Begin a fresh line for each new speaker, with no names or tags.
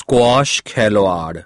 squash खिलवाड़